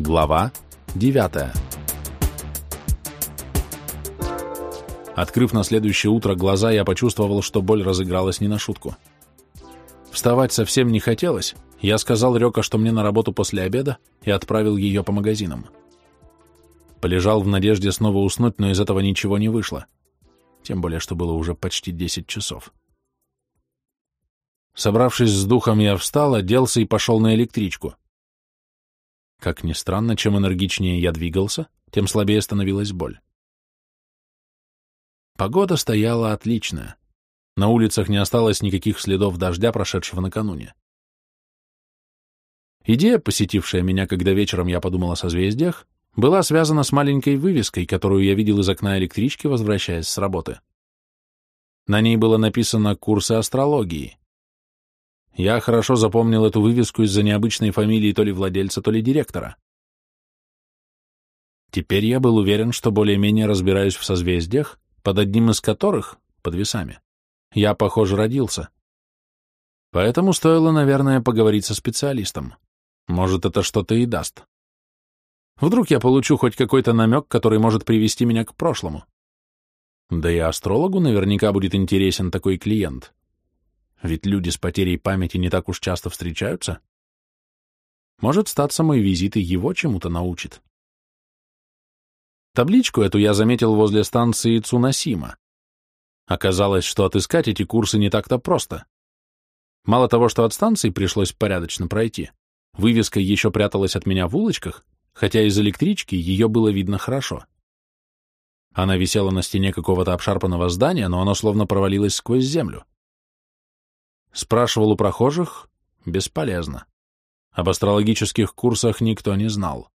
Глава 9 Открыв на следующее утро глаза, я почувствовал, что боль разыгралась не на шутку. Вставать совсем не хотелось. Я сказал Рёка, что мне на работу после обеда, и отправил ее по магазинам. Полежал в надежде снова уснуть, но из этого ничего не вышло. Тем более, что было уже почти 10 часов. Собравшись с духом, я встал, оделся и пошел на электричку. Как ни странно, чем энергичнее я двигался, тем слабее становилась боль. Погода стояла отличная. На улицах не осталось никаких следов дождя, прошедшего накануне. Идея, посетившая меня, когда вечером я подумал о созвездиях, была связана с маленькой вывеской, которую я видел из окна электрички, возвращаясь с работы. На ней было написано «Курсы астрологии». Я хорошо запомнил эту вывеску из-за необычной фамилии то ли владельца, то ли директора. Теперь я был уверен, что более-менее разбираюсь в созвездиях, под одним из которых, под весами, я, похоже, родился. Поэтому стоило, наверное, поговорить со специалистом. Может, это что-то и даст. Вдруг я получу хоть какой-то намек, который может привести меня к прошлому. Да и астрологу наверняка будет интересен такой клиент. Ведь люди с потерей памяти не так уж часто встречаются. Может, статься мой визит и его чему-то научит. Табличку эту я заметил возле станции Цунасима. Оказалось, что отыскать эти курсы не так-то просто. Мало того, что от станции пришлось порядочно пройти, вывеска еще пряталась от меня в улочках, хотя из электрички ее было видно хорошо. Она висела на стене какого-то обшарпанного здания, но оно словно провалилось сквозь землю. Спрашивал у прохожих — бесполезно. Об астрологических курсах никто не знал.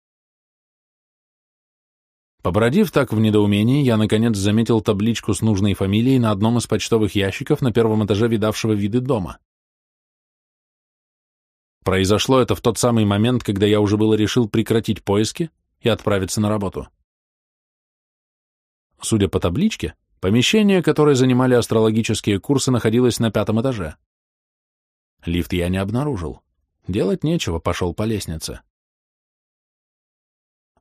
Побродив так в недоумении, я, наконец, заметил табличку с нужной фамилией на одном из почтовых ящиков на первом этаже видавшего виды дома. Произошло это в тот самый момент, когда я уже было решил прекратить поиски и отправиться на работу. Судя по табличке, помещение, которое занимали астрологические курсы, находилось на пятом этаже. Лифт я не обнаружил. Делать нечего, пошел по лестнице.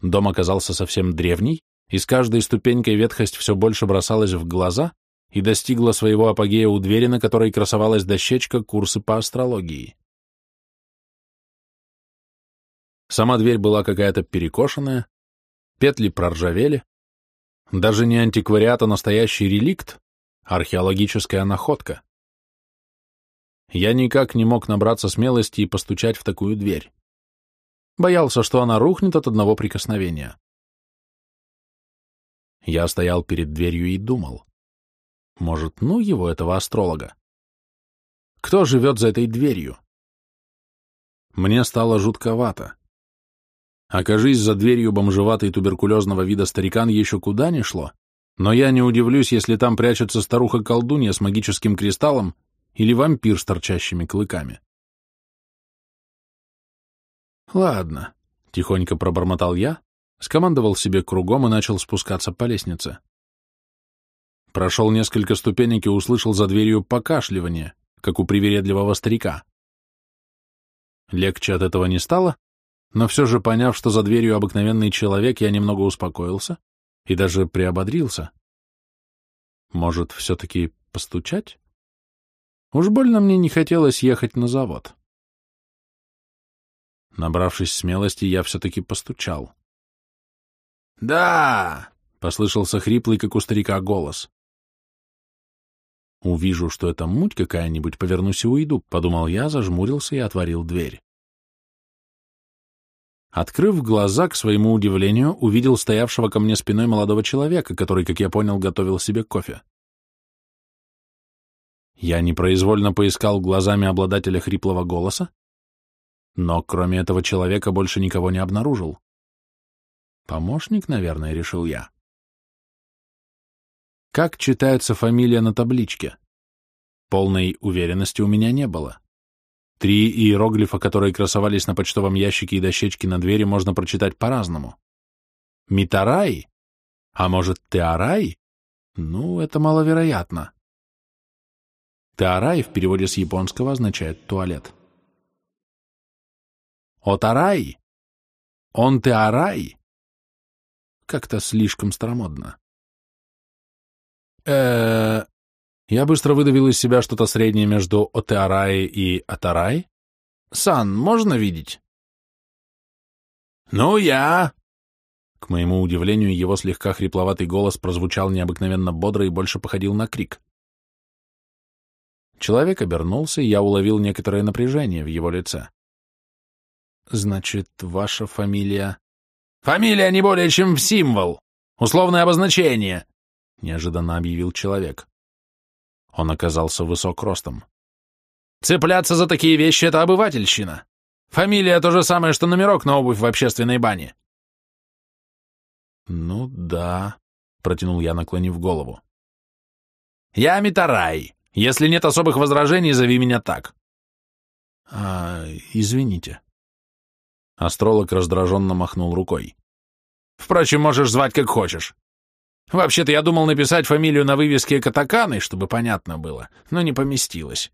Дом оказался совсем древний, и с каждой ступенькой ветхость все больше бросалась в глаза и достигла своего апогея у двери, на которой красовалась дощечка «Курсы по астрологии». Сама дверь была какая-то перекошенная, петли проржавели. Даже не антиквариат, а настоящий реликт, археологическая находка. Я никак не мог набраться смелости и постучать в такую дверь. Боялся, что она рухнет от одного прикосновения. Я стоял перед дверью и думал. Может, ну его, этого астролога? Кто живет за этой дверью? Мне стало жутковато. Окажись за дверью бомжеватый туберкулезного вида старикан еще куда ни шло, но я не удивлюсь, если там прячется старуха-колдунья с магическим кристаллом или вампир с торчащими клыками. «Ладно», — тихонько пробормотал я, скомандовал себе кругом и начал спускаться по лестнице. Прошел несколько ступенек и услышал за дверью покашливание, как у привередливого старика. Легче от этого не стало, но все же, поняв, что за дверью обыкновенный человек, я немного успокоился и даже приободрился. Может, все-таки постучать? Уж больно мне не хотелось ехать на завод. Набравшись смелости, я все-таки постучал. «Да!» — послышался хриплый, как у старика, голос. «Увижу, что это муть какая-нибудь, повернусь и уйду», — подумал я, зажмурился и отворил дверь. Открыв глаза, к своему удивлению, увидел стоявшего ко мне спиной молодого человека, который, как я понял, готовил себе кофе. Я непроизвольно поискал глазами обладателя хриплого голоса, но кроме этого человека больше никого не обнаружил. Помощник, наверное, решил я. Как читается фамилия на табличке? Полной уверенности у меня не было. Три иероглифа, которые красовались на почтовом ящике и дощечке на двери, можно прочитать по-разному. Митарай? А может, Теарай? Ну, это маловероятно. Теарай в переводе с японского означает «туалет». Отарай Он Теарай? Как-то слишком старомодно. э Я быстро выдавил из себя что-то среднее между Отеарай и Атарай. «Сан, можно видеть?» «Ну, я...» К моему удивлению, его слегка хрипловатый голос прозвучал необыкновенно бодро и больше походил на крик. Человек обернулся, и я уловил некоторое напряжение в его лице. «Значит, ваша фамилия...» «Фамилия не более чем символ! Условное обозначение!» — неожиданно объявил человек. Он оказался высок ростом. «Цепляться за такие вещи — это обывательщина. Фамилия — то же самое, что номерок на обувь в общественной бане». «Ну да», — протянул я, наклонив голову. «Я Митарай. Если нет особых возражений, зови меня так». «А, извините». Астролог раздраженно махнул рукой. «Впрочем, можешь звать как хочешь. Вообще-то я думал написать фамилию на вывеске Катаканы, чтобы понятно было, но не поместилось».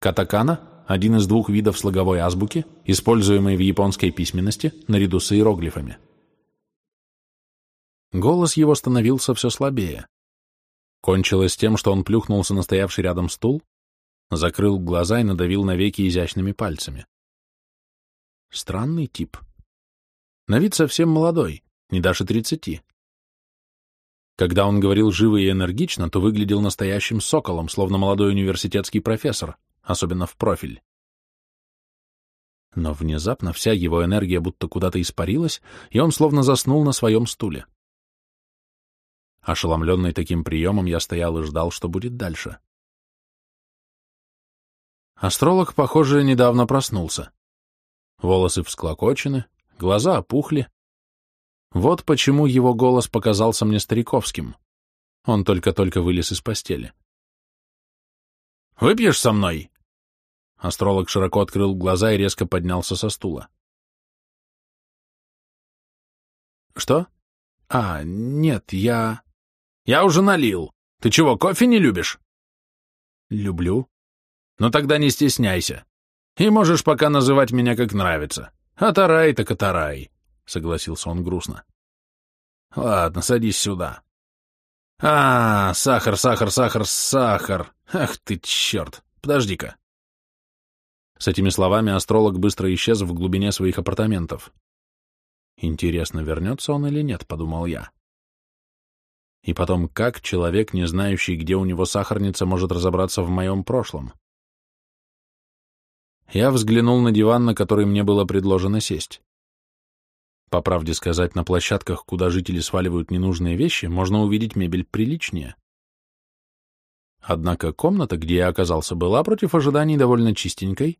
Катакана — один из двух видов слоговой азбуки, используемой в японской письменности наряду с иероглифами. Голос его становился все слабее. Кончилось тем, что он плюхнулся на стоявший рядом стул, закрыл глаза и надавил на веки изящными пальцами. Странный тип. На вид совсем молодой, не даже тридцати. Когда он говорил живо и энергично, то выглядел настоящим соколом, словно молодой университетский профессор, особенно в профиль. Но внезапно вся его энергия будто куда-то испарилась, и он словно заснул на своем стуле. Ошеломленный таким приемом, я стоял и ждал, что будет дальше. Астролог, похоже, недавно проснулся. Волосы всклокочены, глаза опухли. Вот почему его голос показался мне стариковским. Он только-только вылез из постели. «Выпьешь со мной?» Астролог широко открыл глаза и резко поднялся со стула. «Что? А, нет, я...» Я уже налил. Ты чего, кофе не любишь? Люблю. Ну тогда не стесняйся. И можешь пока называть меня как нравится. Атарай так атарай, согласился он грустно. Ладно, садись сюда. А, сахар, сахар, сахар, сахар. Ах ты черт. Подожди-ка. С этими словами астролог быстро исчез в глубине своих апартаментов. Интересно, вернется он или нет, подумал я. И потом, как человек, не знающий, где у него сахарница, может разобраться в моем прошлом? Я взглянул на диван, на который мне было предложено сесть. По правде сказать, на площадках, куда жители сваливают ненужные вещи, можно увидеть мебель приличнее. Однако комната, где я оказался, была против ожиданий довольно чистенькой,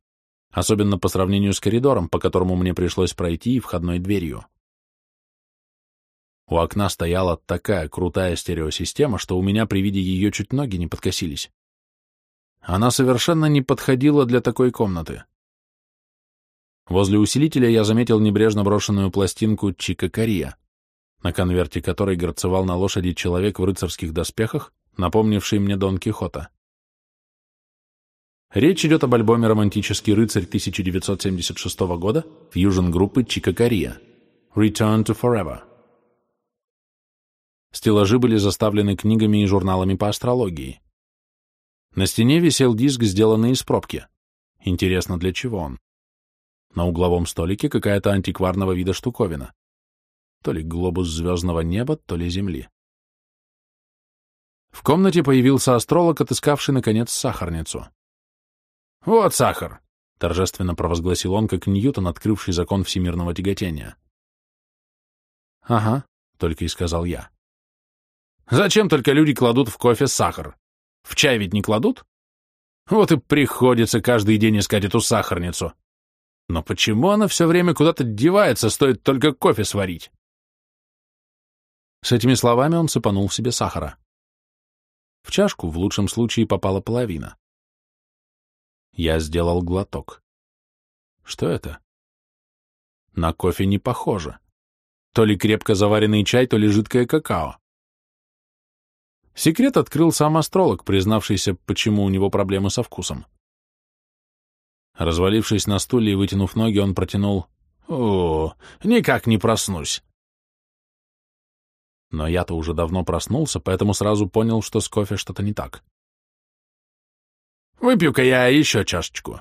особенно по сравнению с коридором, по которому мне пришлось пройти и входной дверью. У окна стояла такая крутая стереосистема, что у меня при виде ее чуть ноги не подкосились. Она совершенно не подходила для такой комнаты. Возле усилителя я заметил небрежно брошенную пластинку Чика Кория, на конверте которой горцевал на лошади человек в рыцарских доспехах, напомнивший мне Дон Кихота. Речь идет об альбоме «Романтический рыцарь» 1976 года фьюжн-группы Чика Кория «Return to Forever». Стеллажи были заставлены книгами и журналами по астрологии. На стене висел диск, сделанный из пробки. Интересно, для чего он? На угловом столике какая-то антикварного вида штуковина. То ли глобус звездного неба, то ли Земли. В комнате появился астролог, отыскавший, наконец, сахарницу. «Вот сахар!» — торжественно провозгласил он, как Ньютон, открывший закон всемирного тяготения. «Ага», — только и сказал я. Зачем только люди кладут в кофе сахар? В чай ведь не кладут? Вот и приходится каждый день искать эту сахарницу. Но почему она все время куда-то девается, стоит только кофе сварить? С этими словами он сыпанул себе сахара. В чашку в лучшем случае попала половина. Я сделал глоток. Что это? На кофе не похоже. То ли крепко заваренный чай, то ли жидкое какао. Секрет открыл сам астролог, признавшийся, почему у него проблемы со вкусом. Развалившись на стуле и вытянув ноги, он протянул О, никак не проснусь. Но я-то уже давно проснулся, поэтому сразу понял, что с кофе что-то не так. Выпью-ка я еще чашечку.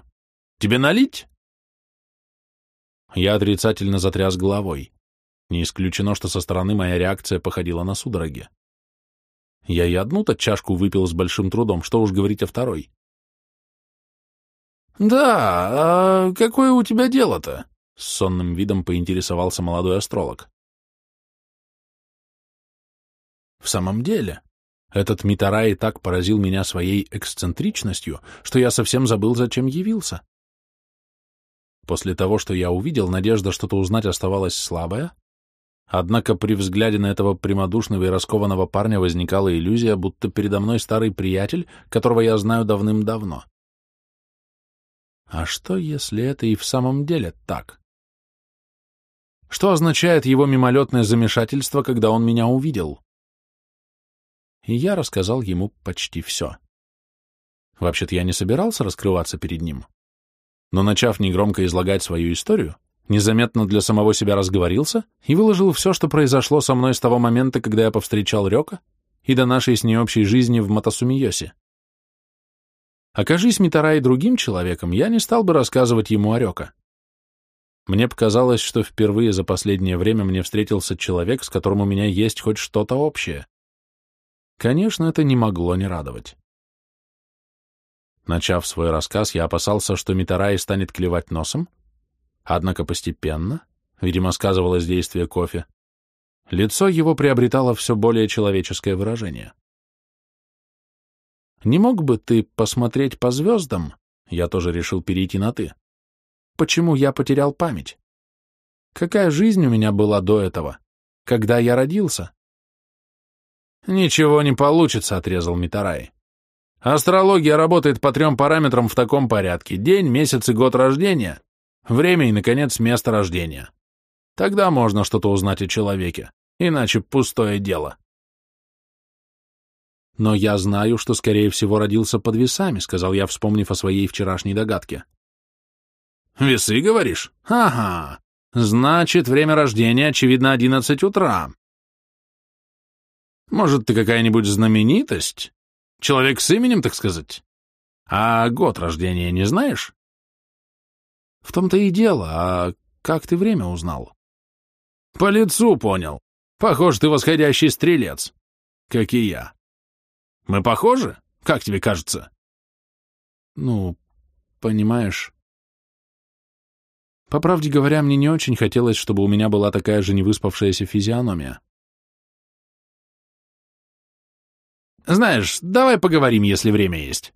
Тебе налить? Я отрицательно затряс головой. Не исключено, что со стороны моя реакция походила на судороги. Я и одну-то чашку выпил с большим трудом, что уж говорить о второй. «Да, а какое у тебя дело-то?» — с сонным видом поинтересовался молодой астролог. В самом деле, этот Митарай так поразил меня своей эксцентричностью, что я совсем забыл, зачем явился. После того, что я увидел, надежда что-то узнать оставалась слабая, однако при взгляде на этого прямодушного и раскованного парня возникала иллюзия, будто передо мной старый приятель, которого я знаю давным-давно. А что, если это и в самом деле так? Что означает его мимолетное замешательство, когда он меня увидел? И я рассказал ему почти все. Вообще-то я не собирался раскрываться перед ним. Но, начав негромко излагать свою историю, незаметно для самого себя разговорился и выложил все, что произошло со мной с того момента, когда я повстречал Рёка, и до нашей с ней общей жизни в Матасумиосе. Окажись Митарай другим человеком, я не стал бы рассказывать ему о Рёка. Мне показалось, что впервые за последнее время мне встретился человек, с которым у меня есть хоть что-то общее. Конечно, это не могло не радовать. Начав свой рассказ, я опасался, что Митарай станет клевать носом, однако постепенно, видимо, сказывалось действие кофе, лицо его приобретало все более человеческое выражение. Не мог бы ты посмотреть по звездам? Я тоже решил перейти на «ты». Почему я потерял память? Какая жизнь у меня была до этого? Когда я родился? Ничего не получится, отрезал Митарай. Астрология работает по трем параметрам в таком порядке. День, месяц и год рождения, время и, наконец, место рождения. Тогда можно что-то узнать о человеке, иначе пустое дело. «Но я знаю, что, скорее всего, родился под весами», — сказал я, вспомнив о своей вчерашней догадке. «Весы, говоришь? Ага. Значит, время рождения, очевидно, одиннадцать утра. Может, ты какая-нибудь знаменитость? Человек с именем, так сказать? А год рождения не знаешь?» «В том-то и дело. А как ты время узнал?» «По лицу понял. Похож, ты восходящий стрелец. Как и я. Мы похожи? Как тебе кажется? Ну, понимаешь... По правде говоря, мне не очень хотелось, чтобы у меня была такая же невыспавшаяся физиономия. Знаешь, давай поговорим, если время есть.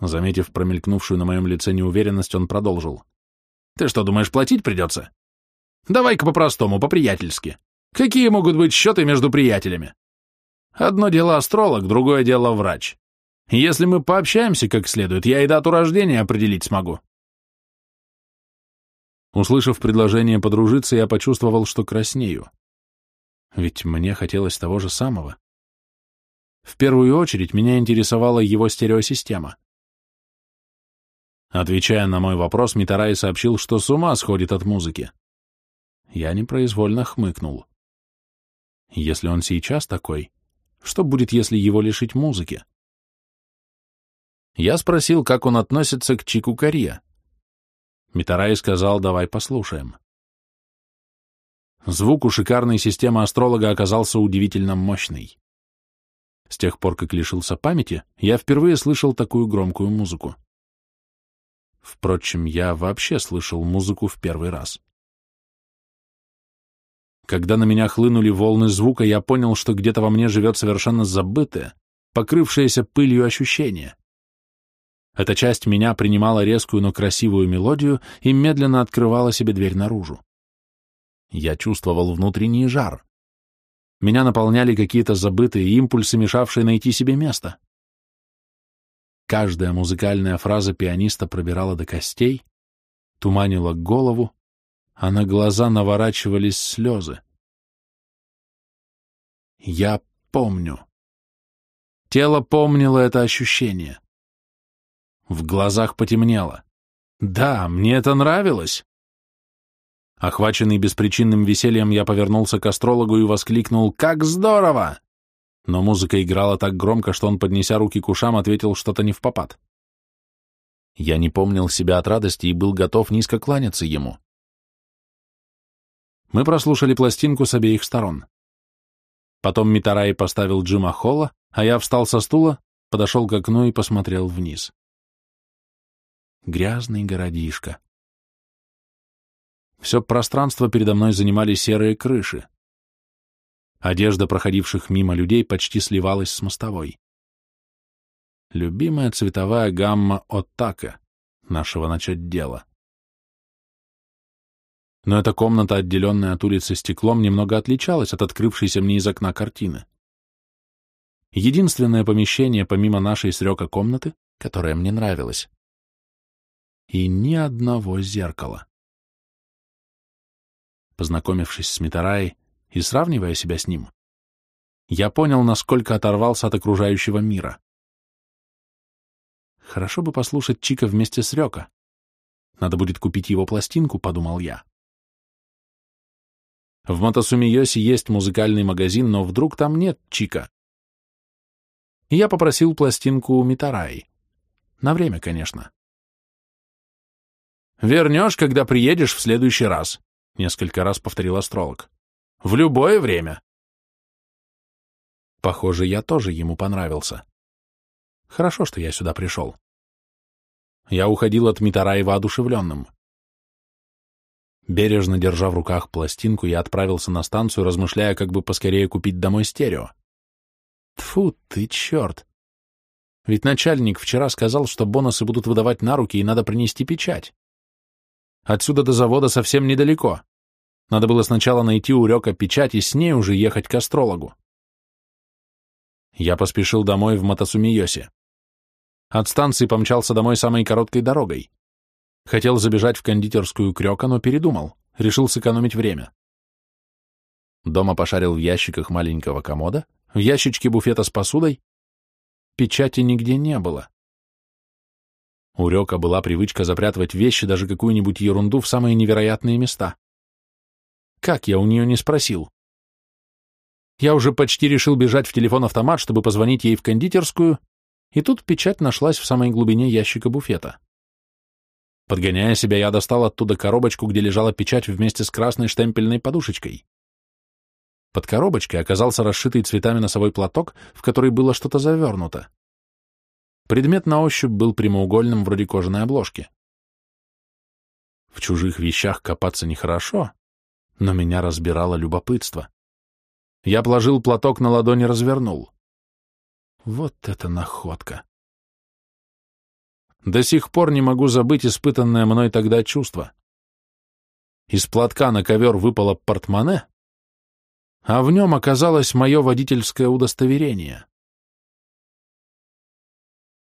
Заметив промелькнувшую на моем лице неуверенность, он продолжил. Ты что, думаешь, платить придется? Давай-ка по-простому, по-приятельски. Какие могут быть счеты между приятелями? Одно дело астролог, другое дело врач. Если мы пообщаемся как следует, я и дату рождения определить смогу. Услышав предложение подружиться, я почувствовал, что краснею. Ведь мне хотелось того же самого. В первую очередь меня интересовала его стереосистема. Отвечая на мой вопрос, Митарай сообщил, что с ума сходит от музыки. Я непроизвольно хмыкнул. Если он сейчас такой, что будет, если его лишить музыки? Я спросил, как он относится к Чику Корье. Митарай сказал, давай послушаем. Звук у шикарной системы астролога оказался удивительно мощный. С тех пор, как лишился памяти, я впервые слышал такую громкую музыку. Впрочем, я вообще слышал музыку в первый раз. Когда на меня хлынули волны звука, я понял, что где-то во мне живет совершенно забытое, покрывшееся пылью ощущение. Эта часть меня принимала резкую, но красивую мелодию и медленно открывала себе дверь наружу. Я чувствовал внутренний жар. Меня наполняли какие-то забытые импульсы, мешавшие найти себе место. Каждая музыкальная фраза пианиста пробирала до костей, туманила голову, а на глаза наворачивались слезы. Я помню. Тело помнило это ощущение. В глазах потемнело. Да, мне это нравилось. Охваченный беспричинным весельем, я повернулся к астрологу и воскликнул «Как здорово!» Но музыка играла так громко, что он, поднеся руки к ушам, ответил что-то не в попад. Я не помнил себя от радости и был готов низко кланяться ему. Мы прослушали пластинку с обеих сторон. Потом Митарай поставил Джима Холла, а я встал со стула, подошел к окну и посмотрел вниз. Грязный городишко. Все пространство передо мной занимали серые крыши. Одежда проходивших мимо людей почти сливалась с мостовой. Любимая цветовая гамма Оттака, нашего начать дела. Но эта комната, отделенная от улицы стеклом, немного отличалась от открывшейся мне из окна картины. Единственное помещение, помимо нашей с Рёка комнаты, которое мне нравилось. И ни одного зеркала. Познакомившись с Митараей и сравнивая себя с ним, я понял, насколько оторвался от окружающего мира. Хорошо бы послушать Чика вместе с Рёка. Надо будет купить его пластинку, подумал я. В Мотосумиосе есть музыкальный магазин, но вдруг там нет Чика. Я попросил пластинку у Митараи. На время, конечно. «Вернешь, когда приедешь в следующий раз», — несколько раз повторил астролог. «В любое время». Похоже, я тоже ему понравился. Хорошо, что я сюда пришел. Я уходил от Митараи воодушевленным. Бережно держа в руках пластинку, я отправился на станцию, размышляя, как бы поскорее купить домой стерео. Тфу ты, черт! Ведь начальник вчера сказал, что бонусы будут выдавать на руки и надо принести печать. Отсюда до завода совсем недалеко. Надо было сначала найти у Рёка печать и с ней уже ехать к астрологу. Я поспешил домой в Матасумиосе. От станции помчался домой самой короткой дорогой. Хотел забежать в кондитерскую Крёка, но передумал, решил сэкономить время. Дома пошарил в ящиках маленького комода, в ящичке буфета с посудой. Печати нигде не было. У Рёка была привычка запрятывать вещи, даже какую-нибудь ерунду, в самые невероятные места. Как я у нее не спросил? Я уже почти решил бежать в телефон-автомат, чтобы позвонить ей в кондитерскую, и тут печать нашлась в самой глубине ящика буфета. Подгоняя себя, я достал оттуда коробочку, где лежала печать вместе с красной штемпельной подушечкой. Под коробочкой оказался расшитый цветами носовой платок, в который было что-то завернуто. Предмет на ощупь был прямоугольным, вроде кожаной обложки. В чужих вещах копаться нехорошо, но меня разбирало любопытство. Я положил платок на ладони и развернул. Вот это находка! До сих пор не могу забыть испытанное мной тогда чувство. Из платка на ковер выпало портмоне, а в нем оказалось мое водительское удостоверение.